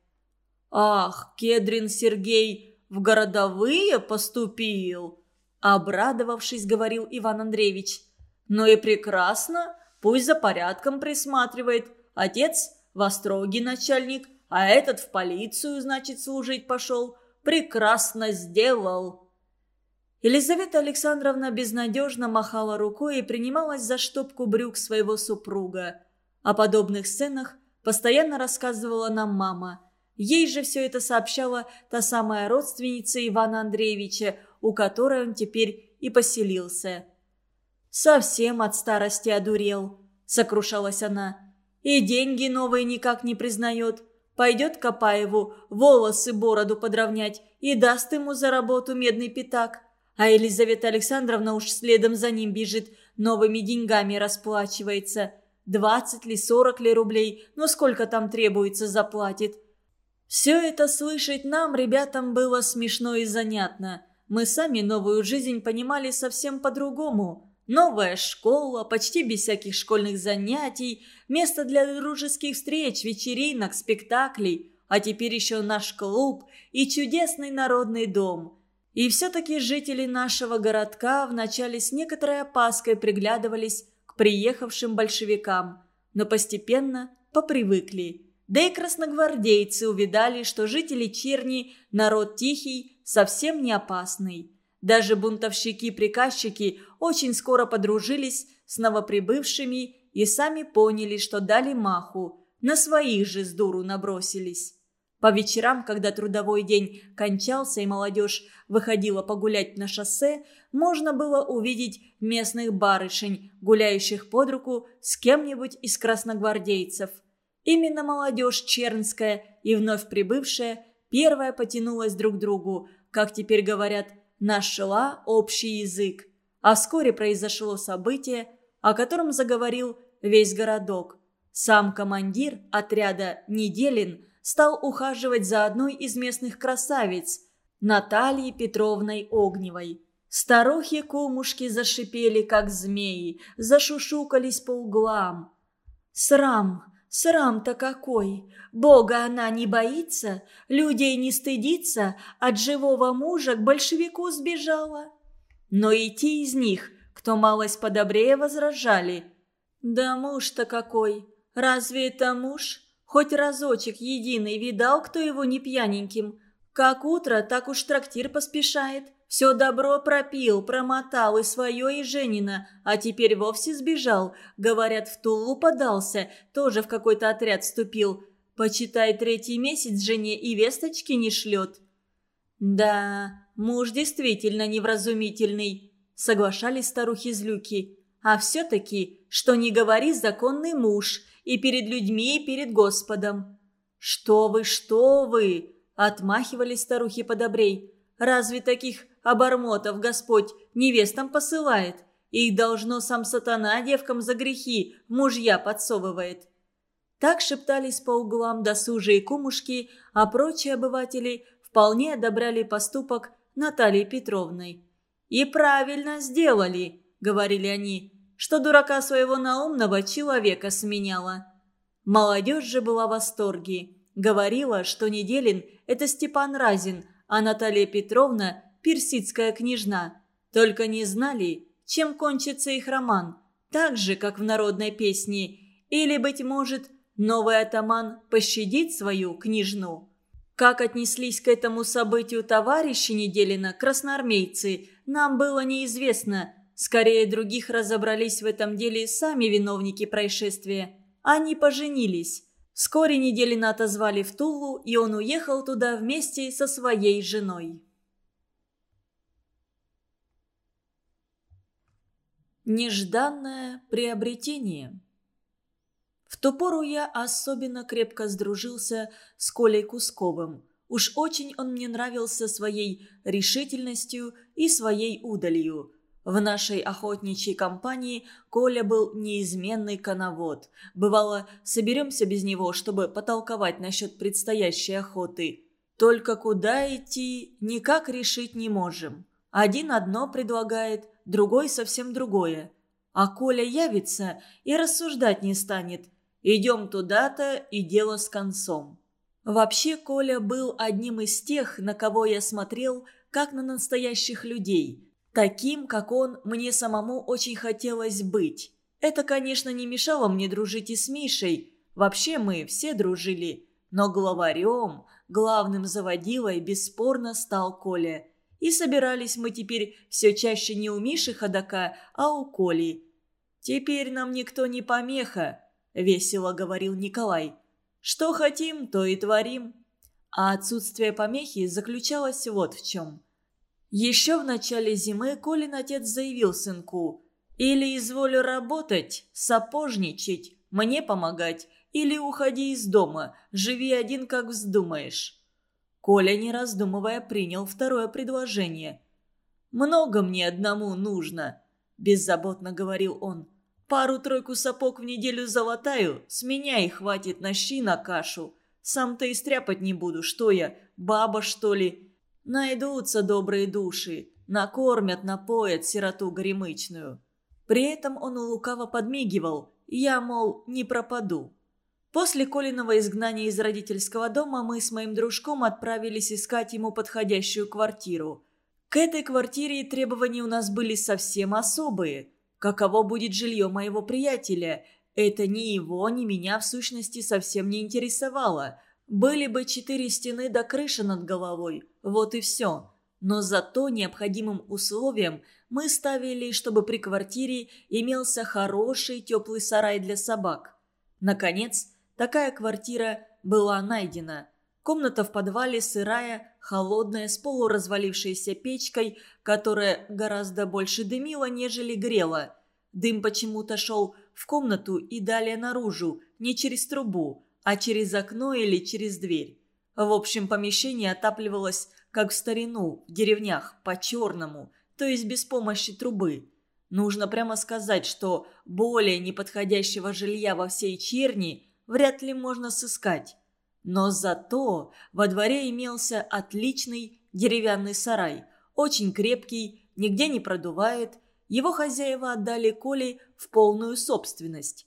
«Ах, Кедрин Сергей!» В городовые поступил!» Обрадовавшись, говорил Иван Андреевич. «Ну и прекрасно, пусть за порядком присматривает. Отец в остроге начальник, а этот в полицию, значит, служить пошел. Прекрасно сделал!» Елизавета Александровна безнадежно махала рукой и принималась за штопку брюк своего супруга. О подобных сценах постоянно рассказывала нам мама – Ей же все это сообщала та самая родственница Ивана Андреевича, у которой он теперь и поселился. «Совсем от старости одурел», — сокрушалась она. «И деньги новые никак не признает. Пойдет Копаеву волосы бороду подровнять и даст ему за работу медный пятак. А Елизавета Александровна уж следом за ним бежит, новыми деньгами расплачивается. Двадцать ли, сорок ли рублей, но сколько там требуется, заплатит. Все это слышать нам, ребятам, было смешно и занятно. Мы сами новую жизнь понимали совсем по-другому. Новая школа, почти без всяких школьных занятий, место для дружеских встреч, вечеринок, спектаклей, а теперь еще наш клуб и чудесный народный дом. И все-таки жители нашего городка вначале с некоторой опаской приглядывались к приехавшим большевикам, но постепенно попривыкли – да и красногвардейцы увидали, что жители Черни – народ тихий, совсем не опасный. Даже бунтовщики-приказчики очень скоро подружились с новоприбывшими и сами поняли, что дали маху, на своих же с дуру набросились. По вечерам, когда трудовой день кончался и молодежь выходила погулять на шоссе, можно было увидеть местных барышень, гуляющих под руку с кем-нибудь из красногвардейцев – Именно молодежь чернская и вновь прибывшая первая потянулась друг к другу, как теперь говорят, нашла общий язык. А вскоре произошло событие, о котором заговорил весь городок. Сам командир отряда Неделин стал ухаживать за одной из местных красавиц, Натальей Петровной Огневой. Старухи-кумушки зашипели, как змеи, зашушукались по углам. Срам, Срам-то какой! Бога она не боится, людей не стыдится, от живого мужа к большевику сбежала. Но и те из них, кто малость подобрее, возражали. Да муж-то какой! Разве это муж? Хоть разочек единый видал, кто его не пьяненьким. Как утро, так уж трактир поспешает. Все добро пропил, промотал и свое, и Женина, а теперь вовсе сбежал. Говорят, в Тулу подался, тоже в какой-то отряд вступил. Почитай, третий месяц жене и весточки не шлет. Да, муж действительно невразумительный, соглашались старухи-злюки. А все-таки, что не говори, законный муж, и перед людьми, и перед Господом. «Что вы, что вы!» – отмахивались старухи подобрей. «Разве таких обормотов Господь невестам посылает. Их должно сам сатана девкам за грехи мужья подсовывает. Так шептались по углам досужие кумушки, а прочие обыватели вполне одобряли поступок Натальи Петровны. «И правильно сделали», — говорили они, — «что дурака своего наумного человека сменяла». Молодежь же была в восторге. Говорила, что Неделин – это Степан Разин, а Наталья Петровна персидская княжна. Только не знали, чем кончится их роман, так же, как в народной песне, или, быть может, новый атаман пощадит свою княжну. Как отнеслись к этому событию товарищи Неделина, красноармейцы, нам было неизвестно. Скорее других разобрались в этом деле сами виновники происшествия. Они поженились. Вскоре Неделина отозвали в Тулу, и он уехал туда вместе со своей женой. Нежданное приобретение В ту пору я особенно крепко сдружился с Колей Кусковым. Уж очень он мне нравился своей решительностью и своей удалью – в нашей охотничьей компании Коля был неизменный коновод. Бывало, соберемся без него, чтобы потолковать насчет предстоящей охоты. Только куда идти, никак решить не можем. Один одно предлагает, другой совсем другое. А Коля явится и рассуждать не станет. Идем туда-то и дело с концом. Вообще Коля был одним из тех, на кого я смотрел, как на настоящих людей – Таким, как он, мне самому очень хотелось быть. Это, конечно, не мешало мне дружить и с Мишей. Вообще мы все дружили. Но главарем, главным заводилой, бесспорно стал Коля. И собирались мы теперь все чаще не у Миши Ходока, а у Коли. «Теперь нам никто не помеха», — весело говорил Николай. «Что хотим, то и творим». А отсутствие помехи заключалось вот в чем – еще в начале зимы Колин отец заявил сынку «Или изволю работать, сапожничать, мне помогать, или уходи из дома, живи один, как вздумаешь». Коля, не раздумывая, принял второе предложение. «Много мне одному нужно», – беззаботно говорил он. «Пару-тройку сапог в неделю залатаю, с меня и хватит на щи на кашу. Сам-то и стряпать не буду, что я, баба, что ли?» Найдутся добрые души, накормят, напоят сироту горемычную. При этом он лукаво подмигивал, я, мол, не пропаду. После Колиного изгнания из родительского дома мы с моим дружком отправились искать ему подходящую квартиру. К этой квартире требования у нас были совсем особые. Каково будет жилье моего приятеля? Это ни его, ни меня в сущности совсем не интересовало – были бы четыре стены до крыши над головой, вот и все. Но зато необходимым условием мы ставили, чтобы при квартире имелся хороший теплый сарай для собак. Наконец, такая квартира была найдена. Комната в подвале сырая, холодная, с полуразвалившейся печкой, которая гораздо больше дымила, нежели грела. Дым почему-то шел в комнату и далее наружу, не через трубу, а через окно или через дверь. В общем, помещение отапливалось, как в старину, в деревнях, по-черному, то есть без помощи трубы. Нужно прямо сказать, что более неподходящего жилья во всей черни вряд ли можно сыскать. Но зато во дворе имелся отличный деревянный сарай, очень крепкий, нигде не продувает. Его хозяева отдали Коле в полную собственность.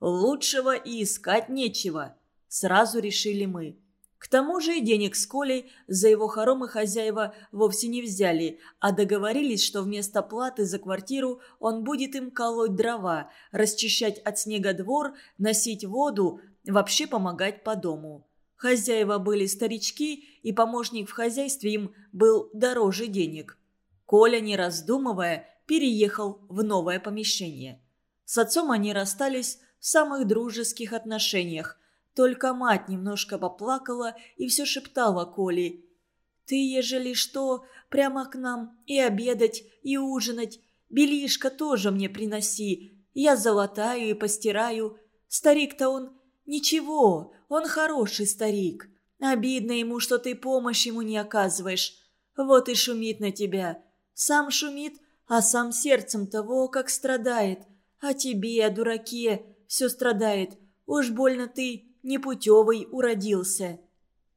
Лучшего и искать нечего, сразу решили мы. К тому же денег с Колей за его хоромы хозяева вовсе не взяли, а договорились, что вместо платы за квартиру он будет им колоть дрова, расчищать от снега двор, носить воду, вообще помогать по дому. Хозяева были старички, и помощник в хозяйстве им был дороже денег. Коля, не раздумывая, переехал в новое помещение. С отцом они расстались в самых дружеских отношениях. Только мать немножко поплакала и все шептала Коле. «Ты, ежели что, прямо к нам и обедать, и ужинать. Белишко тоже мне приноси. Я золотаю и постираю. Старик-то он... Ничего, он хороший старик. Обидно ему, что ты помощь ему не оказываешь. Вот и шумит на тебя. Сам шумит, а сам сердцем того, как страдает. А тебе, дураке, все страдает. Уж больно ты непутевый уродился».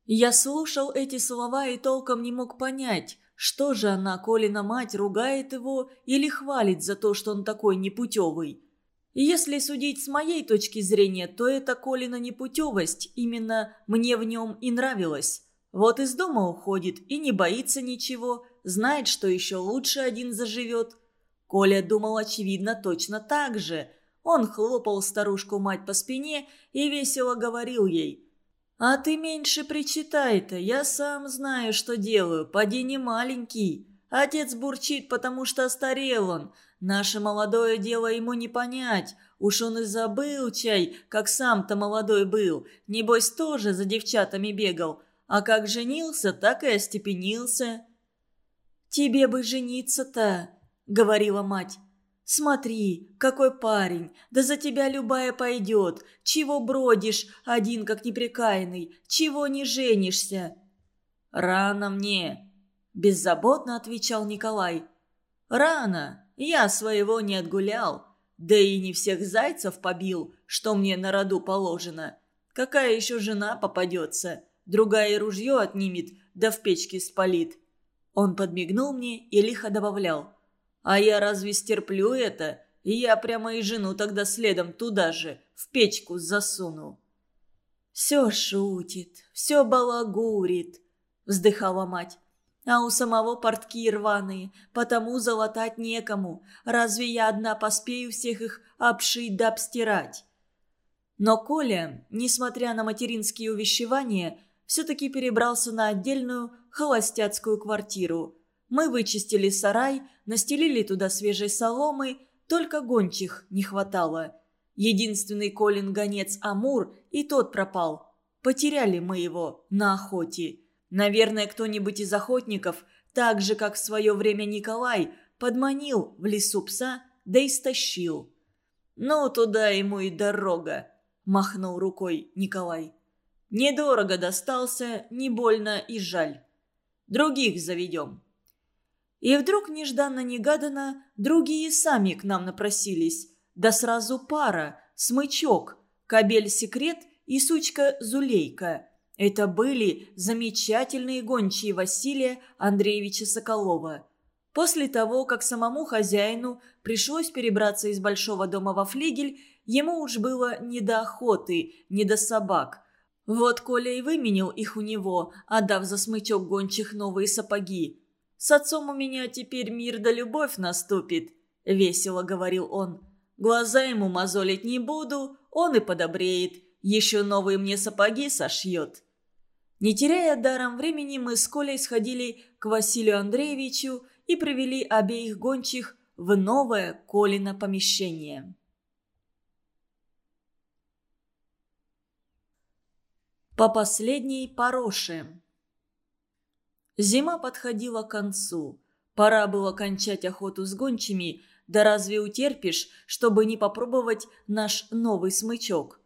Я слушал эти слова и толком не мог понять, что же она, Колина мать, ругает его или хвалит за то, что он такой непутевый. Если судить с моей точки зрения, то эта Колина непутевость именно мне в нем и нравилась. Вот из дома уходит и не боится ничего, знает, что еще лучше один заживет. Коля думал, очевидно, точно так же – он хлопал старушку-мать по спине и весело говорил ей. «А ты меньше причитай-то, я сам знаю, что делаю, поди не маленький. Отец бурчит, потому что старел он. Наше молодое дело ему не понять. Уж он и забыл, чай, как сам-то молодой был. Небось, тоже за девчатами бегал. А как женился, так и остепенился». «Тебе бы жениться-то», — говорила мать. «Смотри, какой парень, да за тебя любая пойдет. Чего бродишь, один как непрекаянный, чего не женишься?» «Рано мне», – беззаботно отвечал Николай. «Рано. Я своего не отгулял. Да и не всех зайцев побил, что мне на роду положено. Какая еще жена попадется? Другая ружье отнимет, да в печке спалит». Он подмигнул мне и лихо добавлял. «А я разве стерплю это? Я прямо и жену тогда следом туда же, в печку засуну». «Все шутит, все балагурит», – вздыхала мать. «А у самого портки рваные, потому залатать некому. Разве я одна поспею всех их обшить да обстирать?» Но Коля, несмотря на материнские увещевания, все-таки перебрался на отдельную холостяцкую квартиру. Мы вычистили сарай, настелили туда свежей соломы, только гончих не хватало. Единственный Колин гонец Амур и тот пропал. Потеряли мы его на охоте. Наверное, кто-нибудь из охотников, так же, как в свое время Николай, подманил в лесу пса, да и стащил. «Ну, туда ему и дорога», – махнул рукой Николай. «Недорого достался, не больно и жаль. Других заведем». И вдруг нежданно-негаданно другие сами к нам напросились. Да сразу пара, смычок, кабель-секрет и сучка Зулейка – это были замечательные гончие Василия Андреевича Соколова. После того, как самому хозяину пришлось перебраться из большого дома во флигель, ему уж было не до охоты, не до собак. Вот Коля и выменил их у него, отдав за смычок гончих новые сапоги. «С отцом у меня теперь мир да любовь наступит», — весело говорил он. «Глаза ему мозолить не буду, он и подобреет, еще новые мне сапоги сошьет». Не теряя даром времени, мы с Колей сходили к Василию Андреевичу и привели обеих гончих в новое Колино помещение. По последней пороше. Зима подходила к концу. Пора было кончать охоту с гончими, да разве утерпишь, чтобы не попробовать наш новый смычок?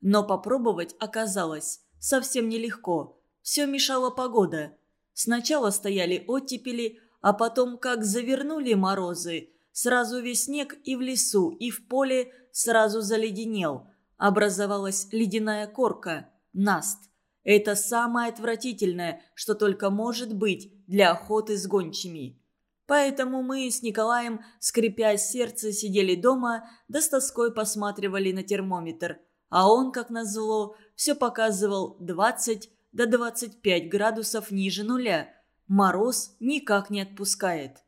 Но попробовать оказалось совсем нелегко – все мешала погода. Сначала стояли оттепели, а потом как завернули морозы. Сразу весь снег и в лесу, и в поле сразу заледенел. Образовалась ледяная корка, наст. Это самое отвратительное, что только может быть для охоты с гончими. Поэтому мы с Николаем, скрипя сердце, сидели дома, да с тоской посматривали на термометр. А он, как назло, все показывал двадцать до 25 градусов ниже нуля. Мороз никак не отпускает.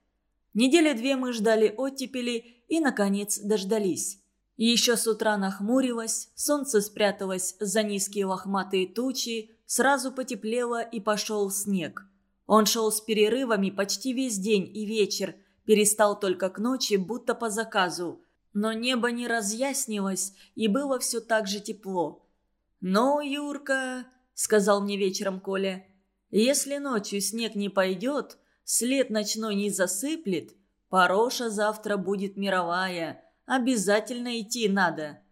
Недели две мы ждали оттепели и, наконец, дождались. Еще с утра нахмурилось, солнце спряталось за низкие лохматые тучи, сразу потеплело и пошел снег. Он шел с перерывами почти весь день и вечер, перестал только к ночи, будто по заказу. Но небо не разъяснилось, и было все так же тепло. «Ну, Юрка, — сказал мне вечером Коля. «Если ночью снег не пойдет, след ночной не засыплет, пороша завтра будет мировая. Обязательно идти надо».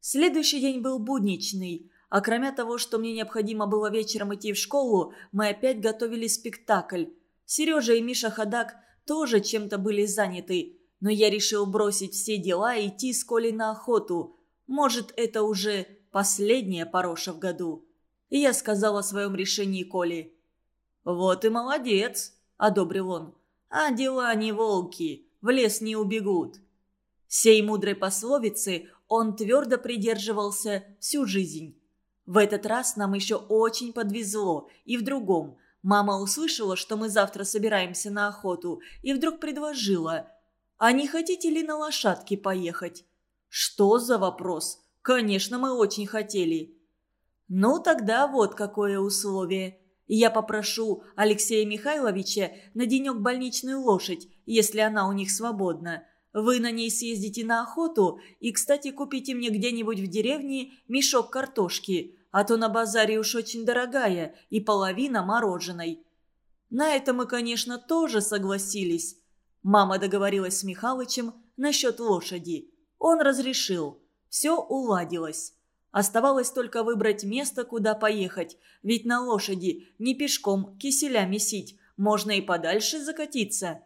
Следующий день был будничный. А кроме того, что мне необходимо было вечером идти в школу, мы опять готовили спектакль. Сережа и Миша Ходак тоже чем-то были заняты, но я решил бросить все дела и идти с Колей на охоту. Может, это уже последняя пороша в году и я сказал о своем решении Коле. «Вот и молодец», — одобрил он. «А дела не волки, в лес не убегут». Сей мудрой пословицы он твердо придерживался всю жизнь. В этот раз нам еще очень подвезло, и в другом. Мама услышала, что мы завтра собираемся на охоту, и вдруг предложила, «А не хотите ли на лошадке поехать?» «Что за вопрос? Конечно, мы очень хотели». «Ну, тогда вот какое условие. Я попрошу Алексея Михайловича на денек больничную лошадь, если она у них свободна. Вы на ней съездите на охоту и, кстати, купите мне где-нибудь в деревне мешок картошки, а то на базаре уж очень дорогая и половина мороженой». На это мы, конечно, тоже согласились. Мама договорилась с Михалычем насчет лошади. Он разрешил. Все уладилось. Оставалось только выбрать место, куда поехать, ведь на лошади не пешком киселя месить, можно и подальше закатиться.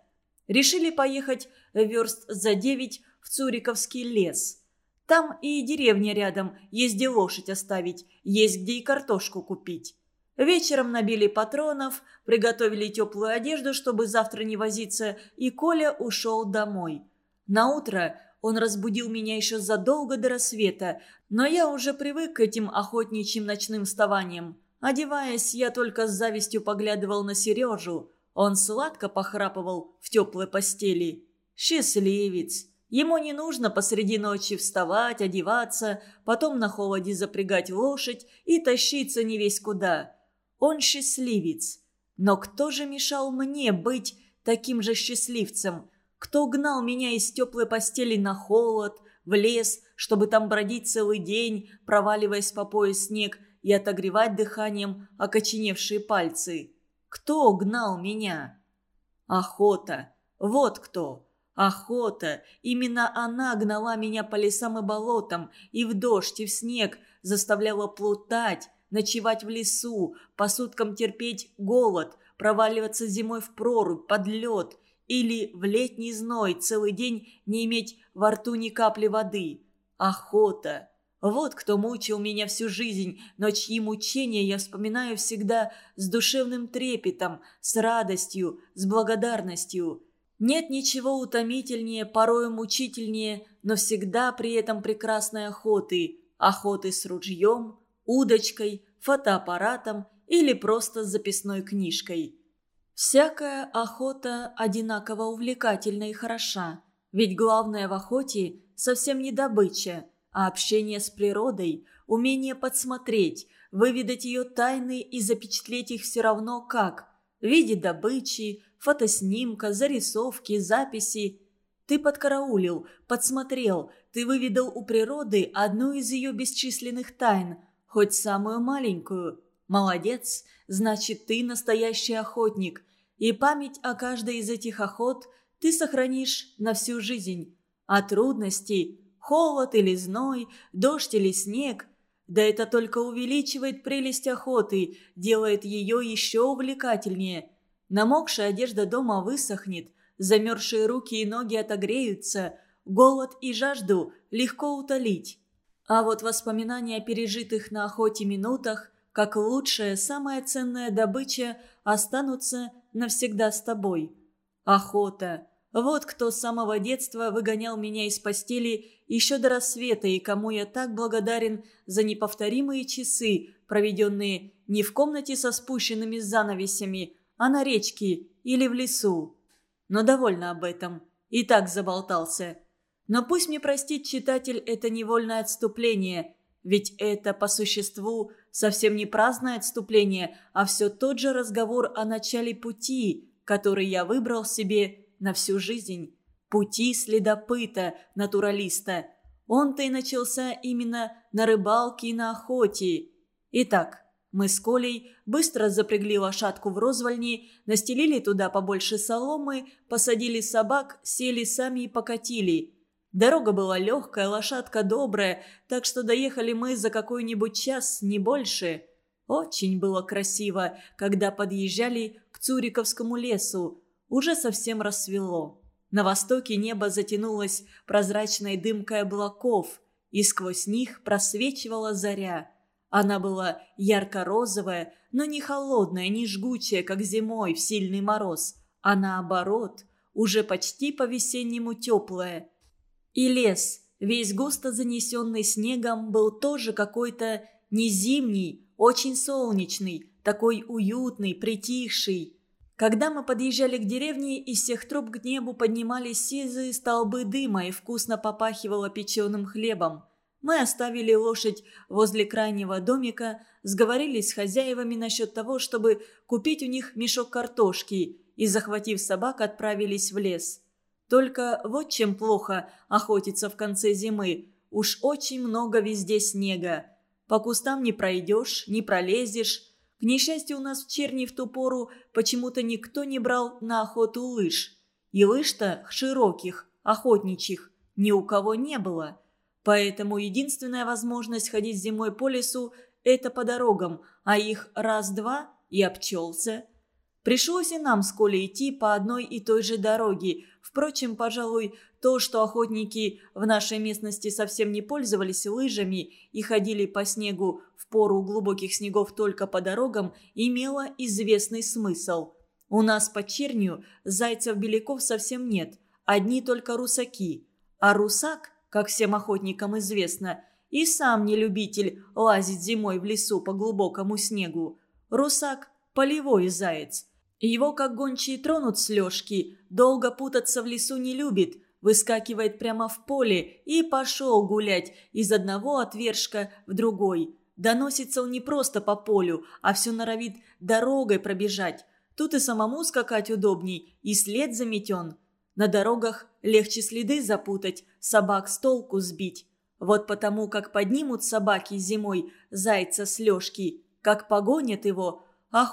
Решили поехать верст за девять в Цуриковский лес. Там и деревня рядом, есть где лошадь оставить, есть где и картошку купить. Вечером набили патронов, приготовили теплую одежду, чтобы завтра не возиться, и Коля ушел домой. На утро он разбудил меня еще задолго до рассвета, но я уже привык к этим охотничьим ночным вставаниям. Одеваясь, я только с завистью поглядывал на Сережу. Он сладко похрапывал в теплой постели. Счастливец. Ему не нужно посреди ночи вставать, одеваться, потом на холоде запрягать лошадь и тащиться не весь куда. Он счастливец. Но кто же мешал мне быть таким же счастливцем? Кто гнал меня из теплой постели на холод, в лес, чтобы там бродить целый день, проваливаясь по пояс снег и отогревать дыханием окоченевшие пальцы? Кто гнал меня? Охота. Вот кто. Охота. Именно она гнала меня по лесам и болотам, и в дождь, и в снег, заставляла плутать, ночевать в лесу, по суткам терпеть голод, проваливаться зимой в прорубь, под лед или в летний зной целый день не иметь во рту ни капли воды. Охота. Вот кто мучил меня всю жизнь, но чьи мучения я вспоминаю всегда с душевным трепетом, с радостью, с благодарностью. Нет ничего утомительнее, порою мучительнее, но всегда при этом прекрасной охоты. Охоты с ружьем, удочкой, фотоаппаратом или просто записной книжкой. Всякая охота одинаково увлекательна и хороша, ведь главное в охоте совсем не добыча, а общение с природой, умение подсмотреть, выведать ее тайны и запечатлеть их все равно как – в виде добычи, фотоснимка, зарисовки, записи. Ты подкараулил, подсмотрел, ты выведал у природы одну из ее бесчисленных тайн – хоть самую маленькую. Молодец, значит, ты настоящий охотник, и память о каждой из этих охот ты сохранишь на всю жизнь. А трудности – холод или зной, дождь или снег – да это только увеличивает прелесть охоты, делает ее еще увлекательнее. Намокшая одежда дома высохнет, замерзшие руки и ноги отогреются, голод и жажду легко утолить. А вот воспоминания о пережитых на охоте минутах, как лучшая, самая ценная добыча, останутся навсегда с тобой. Охота. Вот кто с самого детства выгонял меня из постели еще до рассвета и кому я так благодарен за неповторимые часы, проведенные не в комнате со спущенными занавесями, а на речке или в лесу. Но довольно об этом. И так заболтался. Но пусть мне простит читатель это невольное отступление, ведь это, по существу, совсем не праздное отступление, а все тот же разговор о начале пути, который я выбрал себе на всю жизнь. Пути следопыта, натуралиста. Он-то и начался именно на рыбалке и на охоте. Итак, мы с Колей быстро запрягли лошадку в розвальни, настелили туда побольше соломы, посадили собак, сели сами и покатили – Дорога была легкая, лошадка добрая, так что доехали мы за какой-нибудь час, не больше. Очень было красиво, когда подъезжали к Цуриковскому лесу. Уже совсем рассвело. На востоке небо затянулось прозрачной дымкой облаков, и сквозь них просвечивала заря. Она была ярко-розовая, но не холодная, не жгучая, как зимой в сильный мороз, а наоборот, уже почти по-весеннему теплая – и лес, весь густо занесенный снегом, был тоже какой-то не зимний, очень солнечный, такой уютный, притихший. Когда мы подъезжали к деревне, из всех труб к небу поднимались сизые столбы дыма и вкусно попахивало печеным хлебом. Мы оставили лошадь возле крайнего домика, сговорились с хозяевами насчет того, чтобы купить у них мешок картошки и, захватив собак, отправились в лес. Только вот чем плохо охотиться в конце зимы. Уж очень много везде снега. По кустам не пройдешь, не пролезешь. К несчастью, у нас в Черни в ту пору почему-то никто не брал на охоту лыж. И лыж-то широких, охотничьих, ни у кого не было. Поэтому единственная возможность ходить зимой по лесу – это по дорогам, а их раз-два и обчелся. Пришлось и нам с Колей идти по одной и той же дороге. Впрочем, пожалуй, то, что охотники в нашей местности совсем не пользовались лыжами и ходили по снегу в пору глубоких снегов только по дорогам, имело известный смысл. У нас под чернью зайцев-беляков совсем нет, одни только русаки. А русак, как всем охотникам известно, и сам не любитель лазить зимой в лесу по глубокому снегу. Русак – полевой заяц. Его, как гончие тронут с лёжки, долго путаться в лесу не любит, выскакивает прямо в поле и пошел гулять из одного отвершка в другой. Доносится он не просто по полю, а все норовит дорогой пробежать. Тут и самому скакать удобней, и след заметен. На дорогах легче следы запутать, собак с толку сбить. Вот потому, как поднимут собаки зимой зайца с лёжки, как погонят его, охотники